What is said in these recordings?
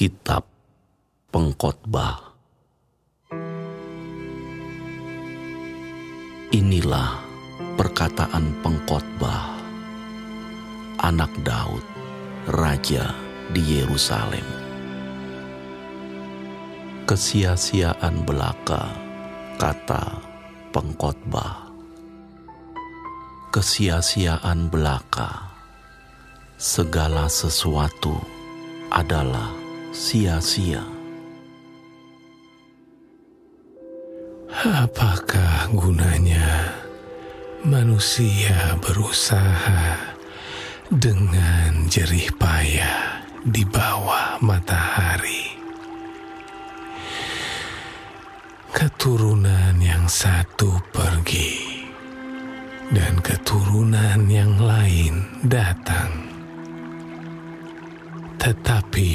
Kitab Pengkhotbah Inilah perkataan pengkhotbah anak Daud, raja di Yerusalem. Kesia-siaan belaka, kata pengkhotbah. Kesia-siaan belaka, segala sesuatu adalah sia-sia. Apakah gunanya manusia berusaha dengan jerih payah di bawah matahari? Keturunan yang satu pergi dan keturunan yang lain datang, tetapi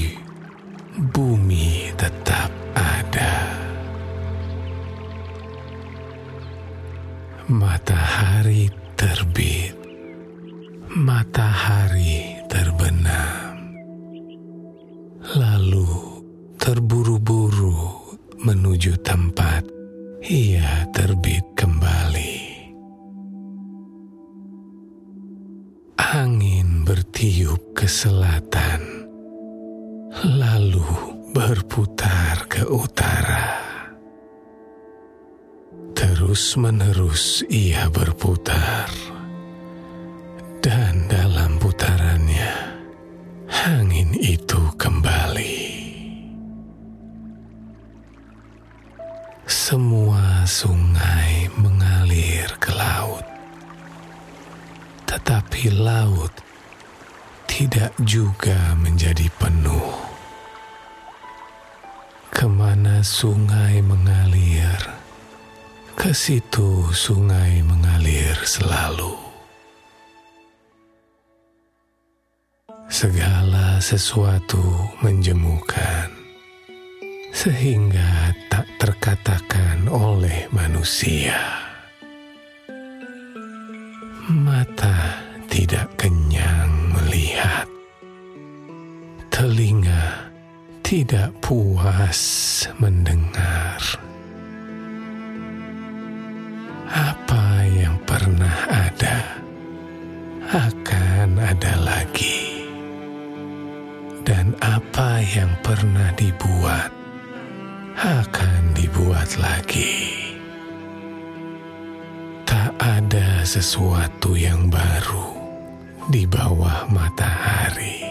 menuju tempat ia terbit kembali. Angin bertiup ke selatan, lalu berputar ke utara. Terus-menerus ia berputar, dan dalam putarannya angin itu kembali. Sungai mengalir ke laut, tetapi laut tidak juga menjadi penuh. Ke mana sungai mengalir? Ke situ sungai mengalir selalu. Segala sesuatu menjemukan, sehingga tak terkatakan oleh manusia. Mata tidak kenyang melihat, telinga tidak puas mendengar. Apa yang pernah ada akan ada lagi, dan apa yang pernah dibuat akan dibuat lagi. Tak ada sesuatu yang baru di bawah matahari.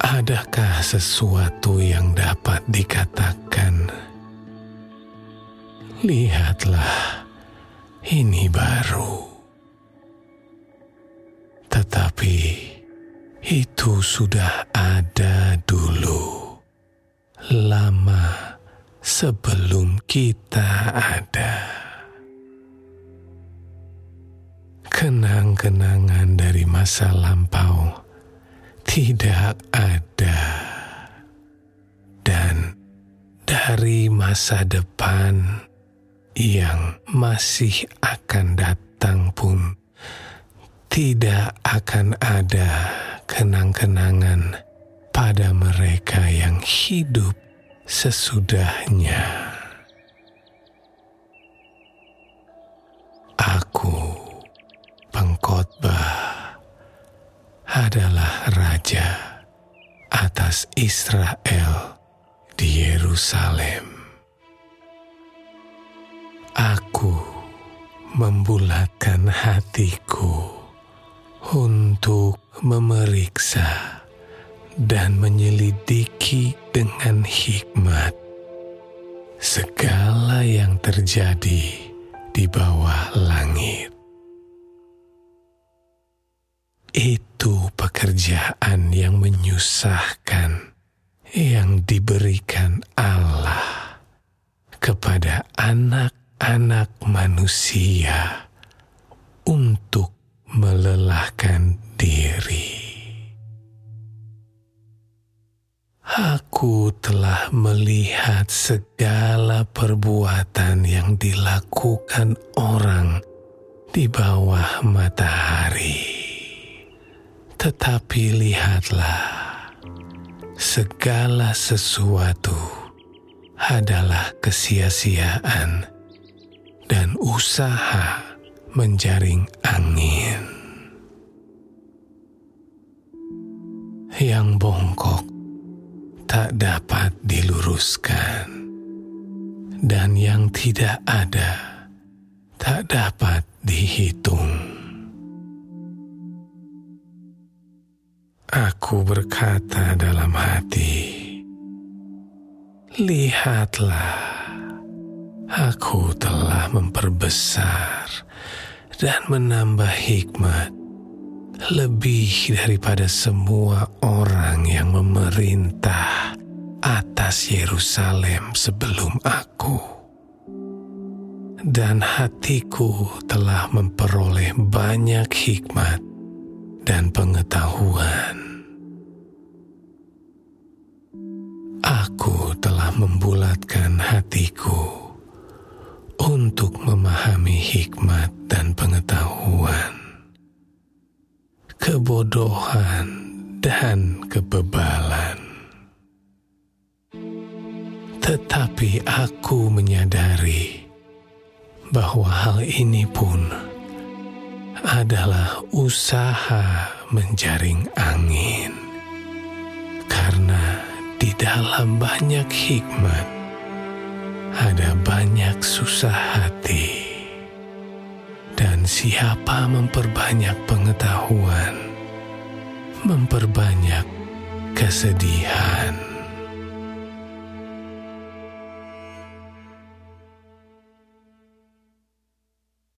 Adakah sesuatu yang dapat dikatakan? Lihatlah, ini baru. Tetapi itu sudah ada sebelum kita ada. Kenang-kenangan dari masa lampau tidak ada, dan dari masa depan yang masih akan datang pun tidak akan ada kenang-kenangan pada mereka yang hidup sesudahnya. Aku, pengkhotbah, adalah raja atas Israel di Yerusalem. Aku membulatkan hatiku untuk memeriksa dan menyelidiki dengan hikmat segala yang terjadi di bawah langit. Itu pekerjaan yang menyusahkan yang diberikan Allah kepada anak anak manusia untuk melelahkan diri. Aku telah melihat segala perbuatan yang dilakukan orang di bawah matahari. Tetapi lihatlah, segala sesuatu adalah kesia-siaan dan usaha menjaring angin. Yang bongkok tak dapat diluruskan, dan yang tidak ada tak dapat dihitung. Aku berkata dalam hati, "Lihatlah, aku telah memperbesar dan menambah hikmat lebih daripada semua orang yang memerintah atas Yerusalem sebelum aku." Dan hatiku telah memperoleh banyak hikmat dan pengetahuan. Aku telah membulatkan hatiku untuk memahami hikmat dan pengetahuan, kebodohan dan kebebalan. Tetapi aku menyadari bahwa hal ini pun adalah usaha menjaring angin, karena di dalam banyak hikmat ada banyak susah hati, dan siapa memperbanyak pengetahuan, memperbanyak kesedihan.